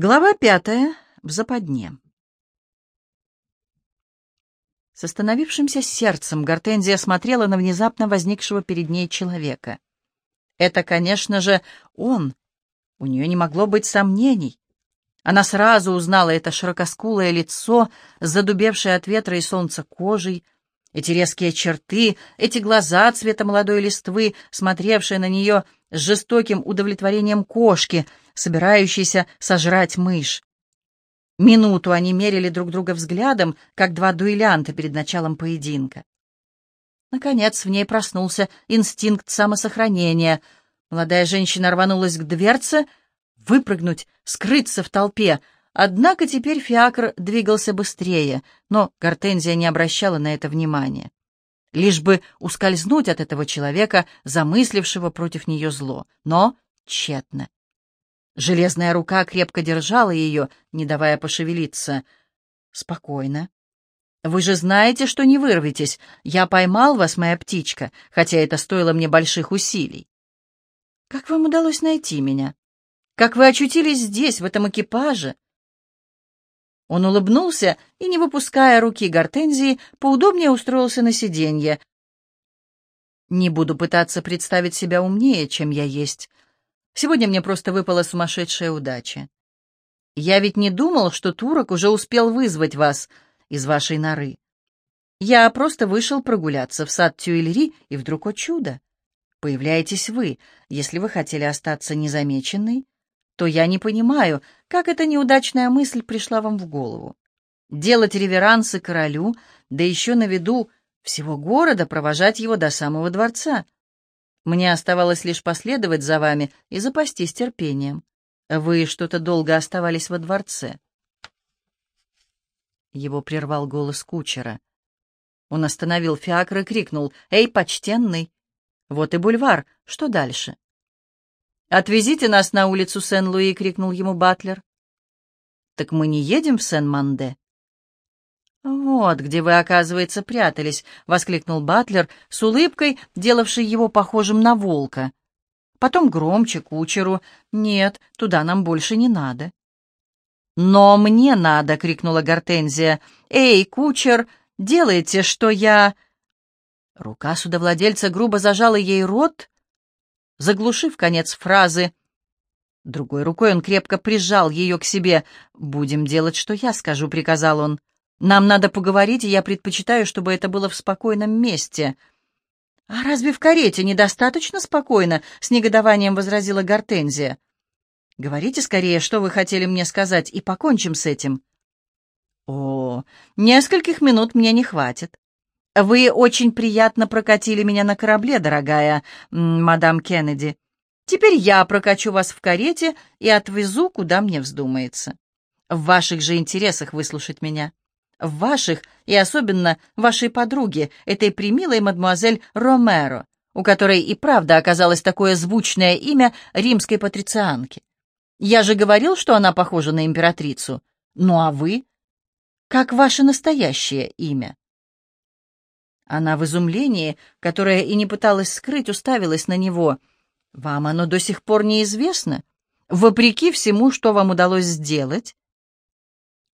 Глава пятая. В западне. С остановившимся сердцем Гортензия смотрела на внезапно возникшего перед ней человека. Это, конечно же, он. У нее не могло быть сомнений. Она сразу узнала это широкоскулое лицо, задубевшее от ветра и солнца кожей, эти резкие черты, эти глаза цвета молодой листвы, смотревшие на нее с жестоким удовлетворением кошки, собирающейся сожрать мышь. Минуту они мерили друг друга взглядом, как два дуэлянта перед началом поединка. Наконец в ней проснулся инстинкт самосохранения. Молодая женщина рванулась к дверце, выпрыгнуть, скрыться в толпе. Однако теперь фиакр двигался быстрее, но Гортензия не обращала на это внимания. Лишь бы ускользнуть от этого человека, замыслившего против нее зло. Но тщетно. Железная рука крепко держала ее, не давая пошевелиться. «Спокойно. Вы же знаете, что не вырветесь. Я поймал вас, моя птичка, хотя это стоило мне больших усилий. Как вам удалось найти меня? Как вы очутились здесь, в этом экипаже?» Он улыбнулся и, не выпуская руки Гортензии, поудобнее устроился на сиденье. «Не буду пытаться представить себя умнее, чем я есть. Сегодня мне просто выпала сумасшедшая удача. Я ведь не думал, что турок уже успел вызвать вас из вашей норы. Я просто вышел прогуляться в сад Тюильри, и вдруг, о чудо, появляетесь вы. Если вы хотели остаться незамеченной, то я не понимаю, как эта неудачная мысль пришла вам в голову. Делать реверансы королю, да еще на виду всего города провожать его до самого дворца — мне оставалось лишь последовать за вами и запастись терпением. Вы что-то долго оставались во дворце. Его прервал голос кучера. Он остановил фиакр и крикнул «Эй, почтенный! Вот и бульвар, что дальше?» «Отвезите нас на улицу Сен-Луи!» — крикнул ему Батлер. «Так мы не едем в Сен-Манде?» «Вот где вы, оказывается, прятались», — воскликнул Батлер с улыбкой, делавшей его похожим на волка. Потом громче кучеру. «Нет, туда нам больше не надо». «Но мне надо!» — крикнула Гортензия. «Эй, кучер, делайте, что я...» Рука судовладельца грубо зажала ей рот, заглушив конец фразы. Другой рукой он крепко прижал ее к себе. «Будем делать, что я скажу», — приказал он. Нам надо поговорить, и я предпочитаю, чтобы это было в спокойном месте». «А разве в карете недостаточно спокойно?» — с негодованием возразила Гортензия. «Говорите скорее, что вы хотели мне сказать, и покончим с этим». «О, нескольких минут мне не хватит. Вы очень приятно прокатили меня на корабле, дорогая мадам Кеннеди. Теперь я прокачу вас в карете и отвезу, куда мне вздумается. В ваших же интересах выслушать меня» в ваших и особенно вашей подруге, этой примилой мадемуазель Ромеро, у которой и правда оказалось такое звучное имя римской патрицианки. Я же говорил, что она похожа на императрицу. Ну а вы? Как ваше настоящее имя? Она в изумлении, которое и не пыталась скрыть, уставилась на него. Вам оно до сих пор неизвестно? Вопреки всему, что вам удалось сделать,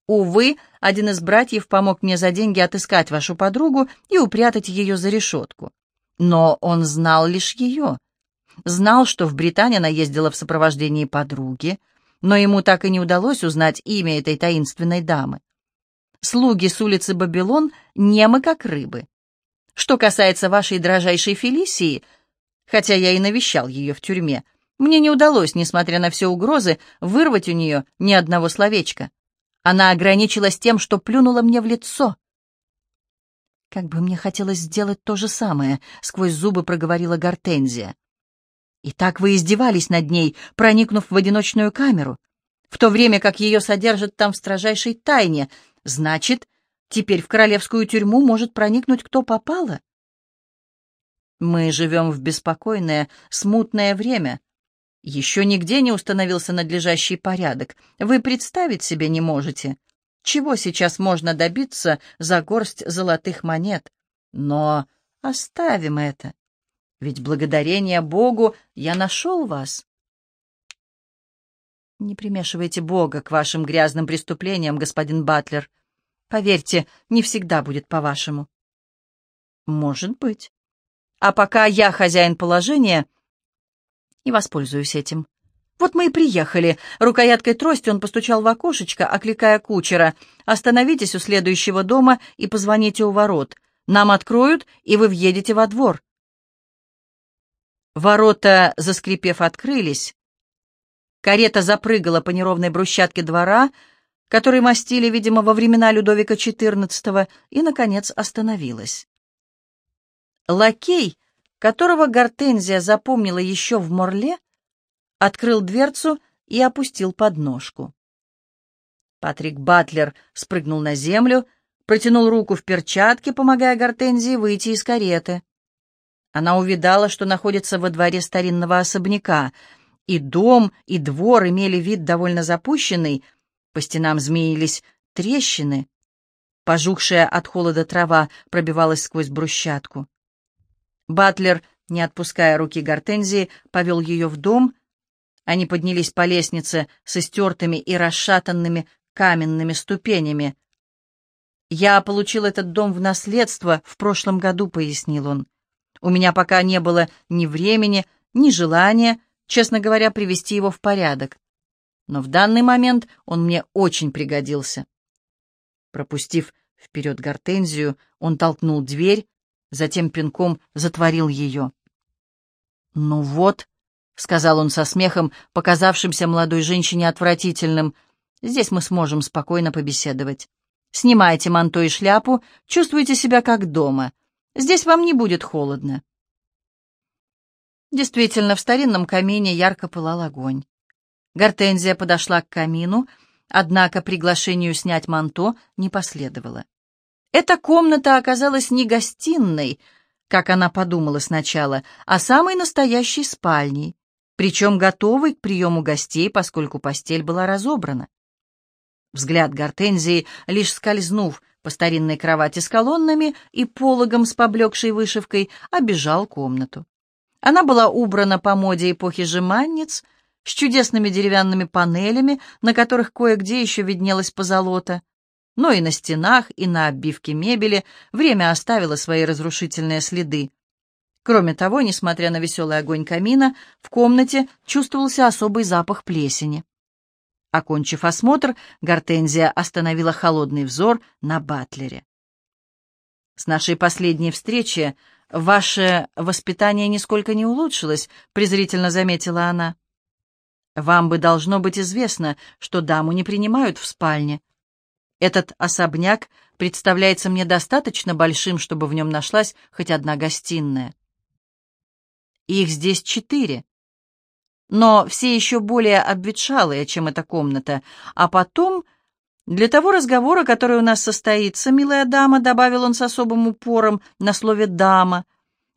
Увы, один из братьев помог мне за деньги отыскать вашу подругу и упрятать ее за решетку. Но он знал лишь ее. Знал, что в Британии она ездила в сопровождении подруги, но ему так и не удалось узнать имя этой таинственной дамы. Слуги с улицы Бабилон немы как рыбы. Что касается вашей дрожайшей Фелисии, хотя я и навещал ее в тюрьме, мне не удалось, несмотря на все угрозы, вырвать у нее ни одного словечка. Она ограничилась тем, что плюнула мне в лицо. «Как бы мне хотелось сделать то же самое», — сквозь зубы проговорила Гортензия. «И так вы издевались над ней, проникнув в одиночную камеру, в то время как ее содержат там в строжайшей тайне. Значит, теперь в королевскую тюрьму может проникнуть кто попало?» «Мы живем в беспокойное, смутное время», еще нигде не установился надлежащий порядок. Вы представить себе не можете, чего сейчас можно добиться за горсть золотых монет. Но оставим это. Ведь благодарение Богу я нашел вас. Не примешивайте Бога к вашим грязным преступлениям, господин Батлер. Поверьте, не всегда будет по-вашему. Может быть. А пока я хозяин положения и воспользуюсь этим. Вот мы и приехали. Рукояткой трости он постучал в окошечко, окликая кучера. «Остановитесь у следующего дома и позвоните у ворот. Нам откроют, и вы въедете во двор». Ворота, заскрипев, открылись. Карета запрыгала по неровной брусчатке двора, который мастили, видимо, во времена Людовика XIV, и, наконец, остановилась. Лакей, которого Гортензия запомнила еще в Морле, открыл дверцу и опустил подножку. Патрик Батлер спрыгнул на землю, протянул руку в перчатке, помогая Гортензии выйти из кареты. Она увидала, что находится во дворе старинного особняка. И дом, и двор имели вид довольно запущенный, по стенам змеились трещины. Пожухшая от холода трава пробивалась сквозь брусчатку. Батлер, не отпуская руки Гортензии, повел ее в дом. Они поднялись по лестнице с истертыми и расшатанными каменными ступенями. «Я получил этот дом в наследство в прошлом году», — пояснил он. «У меня пока не было ни времени, ни желания, честно говоря, привести его в порядок. Но в данный момент он мне очень пригодился». Пропустив вперед гортензию, он толкнул дверь, затем пинком затворил ее. «Ну вот», — сказал он со смехом, показавшимся молодой женщине отвратительным, — «здесь мы сможем спокойно побеседовать. Снимайте манто и шляпу, чувствуйте себя как дома. Здесь вам не будет холодно». Действительно, в старинном камине ярко пылал огонь. Гортензия подошла к камину, однако приглашению снять манто не последовало. Эта комната оказалась не гостиной, как она подумала сначала, а самой настоящей спальней, причем готовой к приему гостей, поскольку постель была разобрана. Взгляд Гортензии, лишь скользнув по старинной кровати с колоннами и пологом с поблекшей вышивкой, обежал комнату. Она была убрана по моде эпохи жеманниц, с чудесными деревянными панелями, на которых кое-где еще виднелась позолота, но и на стенах, и на обивке мебели время оставило свои разрушительные следы. Кроме того, несмотря на веселый огонь камина, в комнате чувствовался особый запах плесени. Окончив осмотр, Гортензия остановила холодный взор на Батлере. «С нашей последней встречи ваше воспитание нисколько не улучшилось», — презрительно заметила она. «Вам бы должно быть известно, что даму не принимают в спальне. Этот особняк представляется мне достаточно большим, чтобы в нем нашлась хоть одна гостиная. Их здесь четыре. Но все еще более обветшалые, чем эта комната. А потом, для того разговора, который у нас состоится, милая дама, добавил он с особым упором на слове «дама»,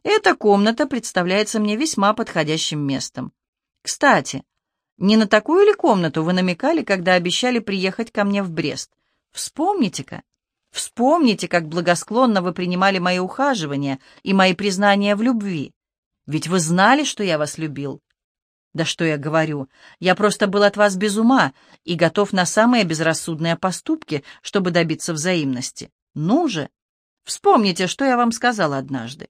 эта комната представляется мне весьма подходящим местом. Кстати, не на такую ли комнату вы намекали, когда обещали приехать ко мне в Брест? Вспомните-ка, вспомните, как благосклонно вы принимали мои ухаживания и мои признания в любви. Ведь вы знали, что я вас любил. Да что я говорю, я просто был от вас без ума и готов на самые безрассудные поступки, чтобы добиться взаимности. Ну же, вспомните, что я вам сказал однажды.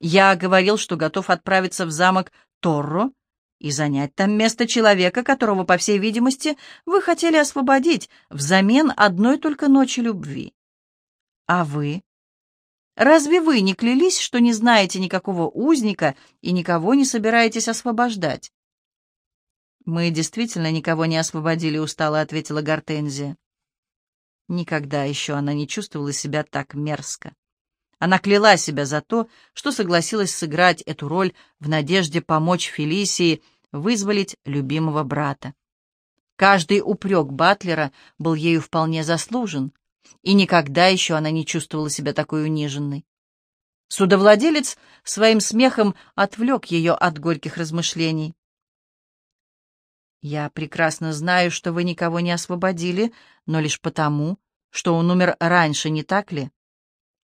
Я говорил, что готов отправиться в замок Торро и занять там место человека, которого, по всей видимости, вы хотели освободить взамен одной только ночи любви. А вы? Разве вы не клялись, что не знаете никакого узника и никого не собираетесь освобождать? Мы действительно никого не освободили, устало ответила Гортензия. Никогда еще она не чувствовала себя так мерзко. Она кляла себя за то, что согласилась сыграть эту роль в надежде помочь Фелисии вызволить любимого брата. Каждый упрек Батлера был ею вполне заслужен, и никогда еще она не чувствовала себя такой униженной. Судовладелец своим смехом отвлек ее от горьких размышлений. «Я прекрасно знаю, что вы никого не освободили, но лишь потому, что он умер раньше, не так ли?»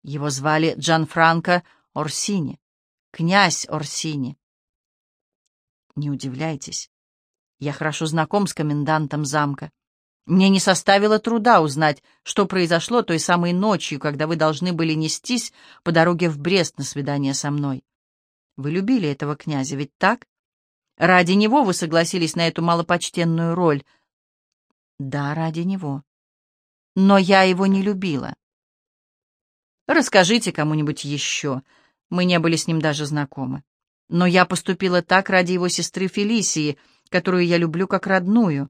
Его звали Джанфранко Орсини, князь Орсини. Не удивляйтесь. Я хорошо знаком с комендантом замка. Мне не составило труда узнать, что произошло той самой ночью, когда вы должны были нестись по дороге в Брест на свидание со мной. Вы любили этого князя, ведь так? Ради него вы согласились на эту малопочтенную роль. Да, ради него. Но я его не любила. Расскажите кому-нибудь еще. Мы не были с ним даже знакомы. Но я поступила так ради его сестры Фелисии, которую я люблю как родную.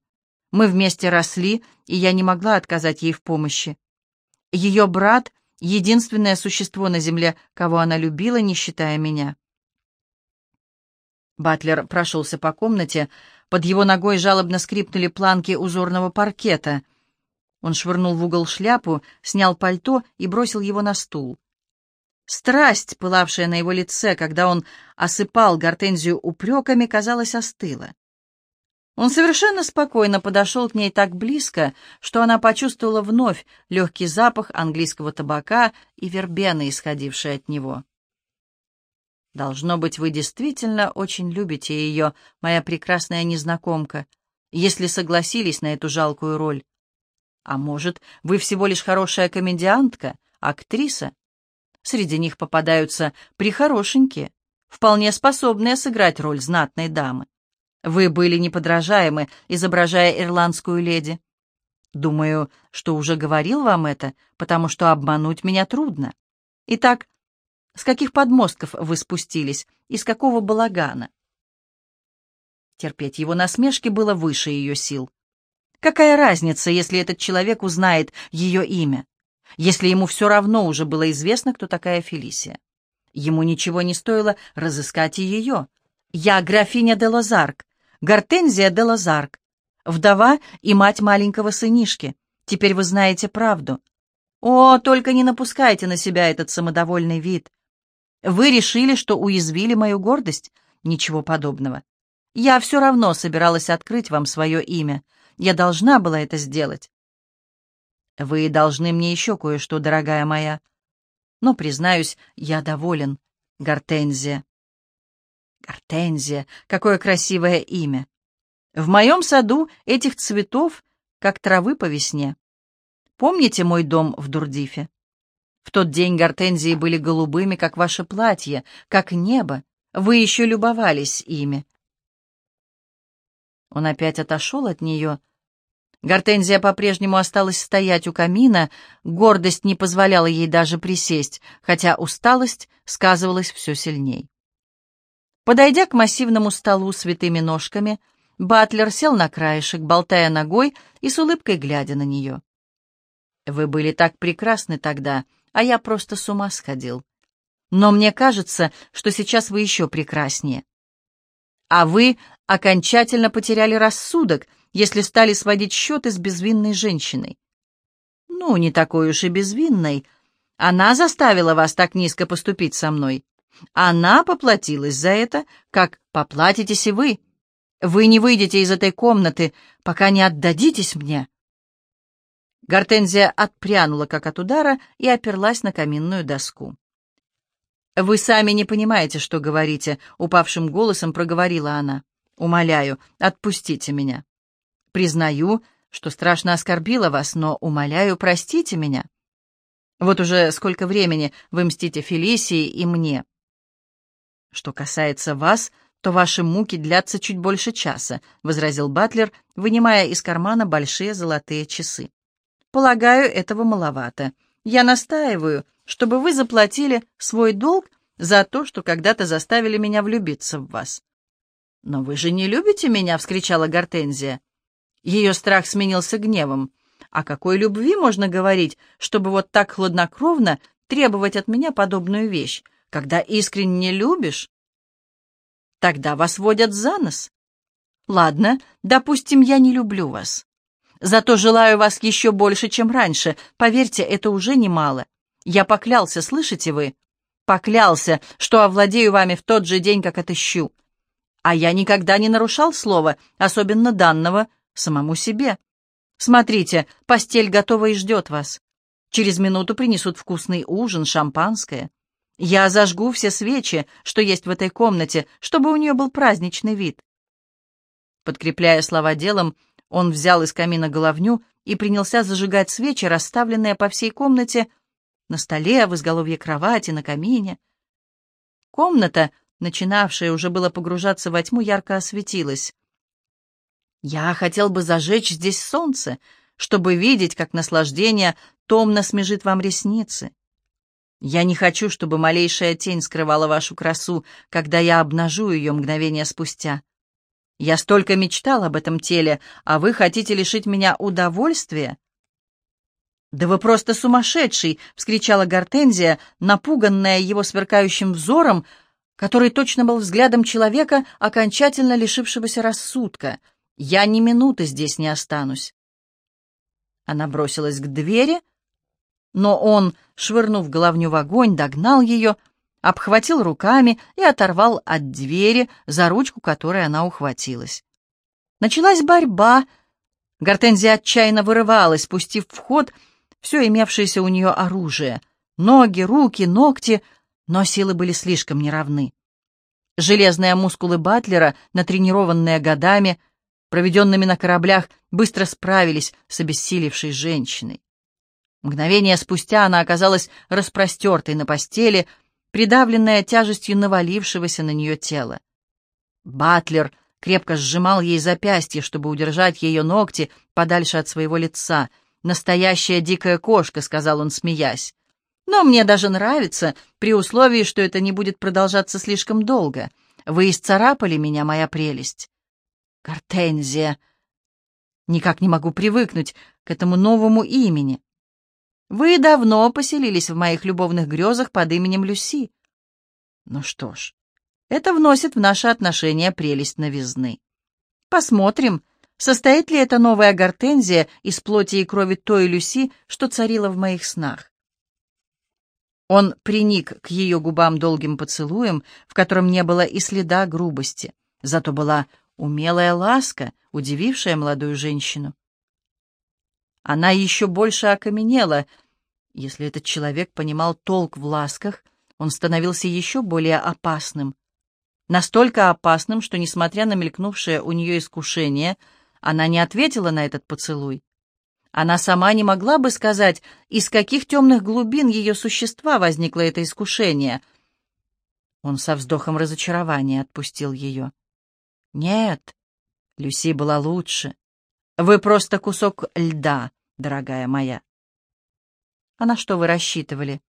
Мы вместе росли, и я не могла отказать ей в помощи. Ее брат — единственное существо на земле, кого она любила, не считая меня. Батлер прошелся по комнате, под его ногой жалобно скрипнули планки узорного паркета. Он швырнул в угол шляпу, снял пальто и бросил его на стул. Страсть, пылавшая на его лице, когда он осыпал гортензию упреками, казалось, остыла. Он совершенно спокойно подошел к ней так близко, что она почувствовала вновь легкий запах английского табака и вербены, исходившие от него. «Должно быть, вы действительно очень любите ее, моя прекрасная незнакомка, если согласились на эту жалкую роль. А может, вы всего лишь хорошая комедиантка, актриса? Среди них попадаются прихорошенькие, вполне способные сыграть роль знатной дамы. Вы были неподражаемы, изображая ирландскую леди. Думаю, что уже говорил вам это, потому что обмануть меня трудно. Итак, с каких подмостков вы спустились, из какого балагана? Терпеть его насмешки было выше ее сил. Какая разница, если этот человек узнает ее имя? Если ему все равно уже было известно, кто такая Фелисия? Ему ничего не стоило разыскать и ее. «Я графиня де Лозарк, Гортензия де Лазарк, вдова и мать маленького сынишки. Теперь вы знаете правду. О, только не напускайте на себя этот самодовольный вид. Вы решили, что уязвили мою гордость? Ничего подобного. Я все равно собиралась открыть вам свое имя. Я должна была это сделать. Вы должны мне еще кое-что, дорогая моя. Но, признаюсь, я доволен, Гортензия. Гортензия, какое красивое имя. В моем саду этих цветов, как травы по весне. Помните мой дом в Дурдифе? В тот день гортензии были голубыми, как ваше платье, как небо. Вы еще любовались ими. Он опять отошел от нее. Гортензия по-прежнему осталась стоять у камина, гордость не позволяла ей даже присесть, хотя усталость сказывалась все сильней. Подойдя к массивному столу с ножками, Батлер сел на краешек, болтая ногой и с улыбкой глядя на нее. «Вы были так прекрасны тогда, а я просто с ума сходил. Но мне кажется, что сейчас вы еще прекраснее. А вы окончательно потеряли рассудок, если стали сводить счеты с безвинной женщиной. Ну, не такой уж и безвинной. Она заставила вас так низко поступить со мной. Она поплатилась за это, как поплатитесь и вы. Вы не выйдете из этой комнаты, пока не отдадитесь мне. Гортензия отпрянула, как от удара, и оперлась на каминную доску. «Вы сами не понимаете, что говорите», — упавшим голосом проговорила она. «Умоляю, отпустите меня. Признаю, что страшно оскорбила вас, но, умоляю, простите меня. Вот уже сколько времени вы мстите Фелисии и мне. «Что касается вас, то ваши муки длятся чуть больше часа», — возразил Батлер, вынимая из кармана большие золотые часы. «Полагаю, этого маловато. Я настаиваю, чтобы вы заплатили свой долг за то, что когда-то заставили меня влюбиться в вас». «Но вы же не любите меня!» — вскричала Гортензия. Ее страх сменился гневом. «О какой любви можно говорить, чтобы вот так хладнокровно требовать от меня подобную вещь? Когда искренне любишь, тогда вас водят за нос. Ладно, допустим, я не люблю вас. Зато желаю вас еще больше, чем раньше. Поверьте, это уже немало. Я поклялся, слышите вы? Поклялся, что овладею вами в тот же день, как отыщу. А я никогда не нарушал слова, особенно данного самому себе. Смотрите, постель готова и ждет вас. Через минуту принесут вкусный ужин, шампанское. Я зажгу все свечи, что есть в этой комнате, чтобы у нее был праздничный вид. Подкрепляя слова делом, он взял из камина головню и принялся зажигать свечи, расставленные по всей комнате, на столе, в изголовье кровати, на камине. Комната, начинавшая уже было погружаться во тьму, ярко осветилась. «Я хотел бы зажечь здесь солнце, чтобы видеть, как наслаждение томно смежит вам ресницы. Я не хочу, чтобы малейшая тень скрывала вашу красу, когда я обнажу ее мгновение спустя. Я столько мечтал об этом теле, а вы хотите лишить меня удовольствия?» «Да вы просто сумасшедший!» — вскричала Гортензия, напуганная его сверкающим взором, который точно был взглядом человека, окончательно лишившегося рассудка. «Я ни минуты здесь не останусь». Она бросилась к двери, но он, швырнув головню в огонь, догнал ее — обхватил руками и оторвал от двери, за ручку которой она ухватилась. Началась борьба. Гортензия отчаянно вырывалась, пустив в ход все имевшееся у нее оружие. Ноги, руки, ногти, но силы были слишком неравны. Железные мускулы Батлера, натренированные годами, проведенными на кораблях, быстро справились с обессилевшей женщиной. Мгновение спустя она оказалась распростертой на постели, придавленная тяжестью навалившегося на нее тела. Батлер крепко сжимал ей запястье, чтобы удержать ее ногти подальше от своего лица. «Настоящая дикая кошка», — сказал он, смеясь. «Но мне даже нравится, при условии, что это не будет продолжаться слишком долго. Вы исцарапали меня, моя прелесть». «Гортензия». Никак не могу привыкнуть к этому новому имени. Вы давно поселились в моих любовных грезах под именем Люси. Ну что ж, это вносит в наши отношения прелесть новизны. Посмотрим, состоит ли эта новая гортензия из плоти и крови той Люси, что царила в моих снах. Он приник к ее губам долгим поцелуем, в котором не было и следа грубости, зато была умелая ласка, удивившая молодую женщину. Она еще больше окаменела, если этот человек понимал толк в ласках, он становился еще более опасным. Настолько опасным, что, несмотря на мелькнувшее у нее искушение, она не ответила на этот поцелуй. Она сама не могла бы сказать, из каких темных глубин ее существа возникло это искушение. Он со вздохом разочарования отпустил ее. «Нет, Люси была лучше. Вы просто кусок льда, дорогая моя». А на что вы рассчитывали?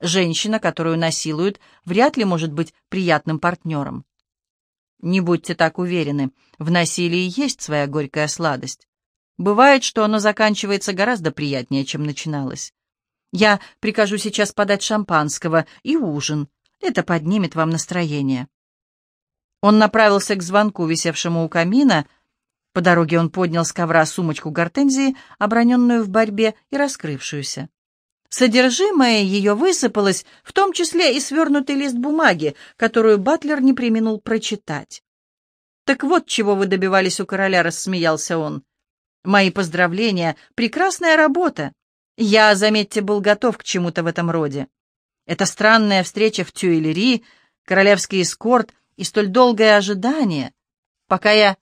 Женщина, которую насилуют, вряд ли может быть приятным партнером. Не будьте так уверены, в насилии есть своя горькая сладость. Бывает, что оно заканчивается гораздо приятнее, чем начиналось. Я прикажу сейчас подать шампанского и ужин. Это поднимет вам настроение. Он направился к звонку, висевшему у камина. По дороге он поднял с ковра сумочку гортензии, оброненную в борьбе и раскрывшуюся. Содержимое ее высыпалось, в том числе и свернутый лист бумаги, которую Батлер не применул прочитать. «Так вот, чего вы добивались у короля», — рассмеялся он. «Мои поздравления, прекрасная работа. Я, заметьте, был готов к чему-то в этом роде. Это странная встреча в Тюэлери, королевский эскорт и столь долгое ожидание, пока я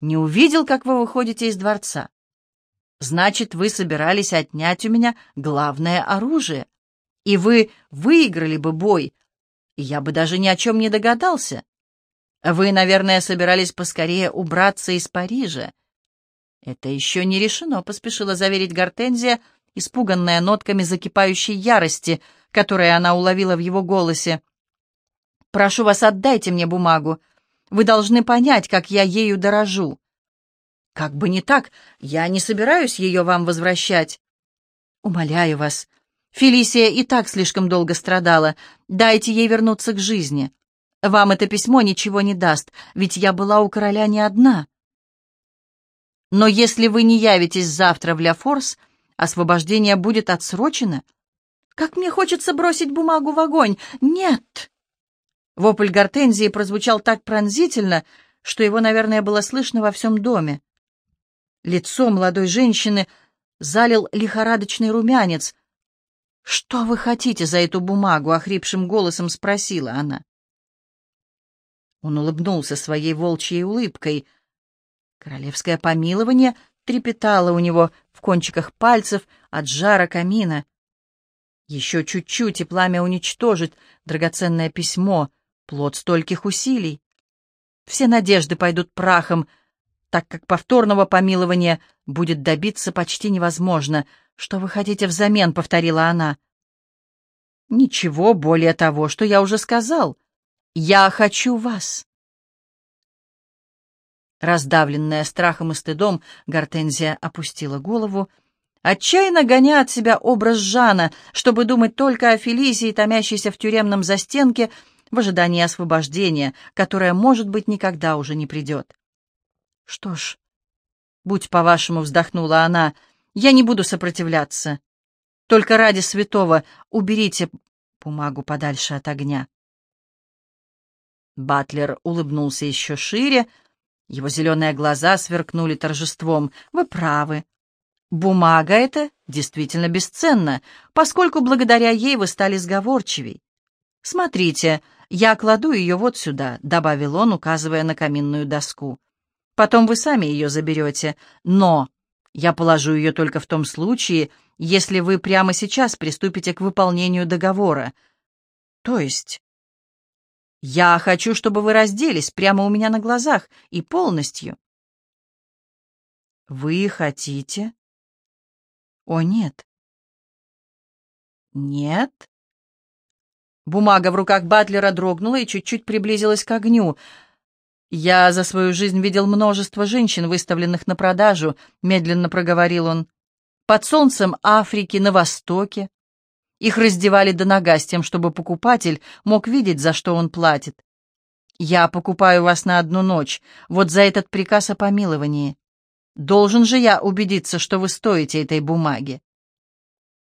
не увидел, как вы выходите из дворца. Значит, вы собирались отнять у меня главное оружие. И вы выиграли бы бой, я бы даже ни о чем не догадался. Вы, наверное, собирались поскорее убраться из Парижа. Это еще не решено, поспешила заверить Гортензия, испуганная нотками закипающей ярости, которые она уловила в его голосе. «Прошу вас, отдайте мне бумагу. Вы должны понять, как я ею дорожу. Как бы не так, я не собираюсь ее вам возвращать. Умоляю вас, Фелисия и так слишком долго страдала. Дайте ей вернуться к жизни. Вам это письмо ничего не даст, ведь я была у короля не одна. Но если вы не явитесь завтра в Ля Форс, освобождение будет отсрочено. Как мне хочется бросить бумагу в огонь! Нет!» Вопль гортензии прозвучал так пронзительно, что его, наверное, было слышно во всем доме. Лицо молодой женщины залил лихорадочный румянец. «Что вы хотите за эту бумагу?» — охрипшим голосом спросила она. Он улыбнулся своей волчьей улыбкой. Королевское помилование трепетало у него в кончиках пальцев от жара камина. Еще чуть-чуть, и пламя уничтожит драгоценное письмо, плод стольких усилий. Все надежды пойдут прахом, так как повторного помилования будет добиться почти невозможно. «Что вы хотите взамен?» — повторила она. «Ничего более того, что я уже сказал. Я хочу вас». Раздавленная страхом и стыдом, Гортензия опустила голову, отчаянно гоня от себя образ Жана, чтобы думать только о Фелисии, томящейся в тюремном застенке, в ожидании освобождения, которое, может быть, никогда уже не придет. «Что ж, будь по-вашему», — вздохнула она, — «я не буду сопротивляться. Только ради святого уберите бумагу подальше от огня». Батлер улыбнулся еще шире, — его зеленые глаза сверкнули торжеством. «Вы правы. Бумага эта действительно бесценна, поскольку благодаря ей вы стали сговорчивей. Смотрите, я кладу ее вот сюда», — добавил он, указывая на каминную доску. «Потом вы сами ее заберете, но я положу ее только в том случае, если вы прямо сейчас приступите к выполнению договора. То есть я хочу, чтобы вы разделись прямо у меня на глазах и полностью. Вы хотите? О, нет. Нет? Бумага в руках Батлера дрогнула и чуть-чуть приблизилась к огню. «Я за свою жизнь видел множество женщин, выставленных на продажу», — медленно проговорил он. «Под солнцем Африки, на Востоке, их раздевали до нога с тем, чтобы покупатель мог видеть, за что он платит. «Я покупаю вас на одну ночь, вот за этот приказ о помиловании. Должен же я убедиться, что вы стоите этой бумаги».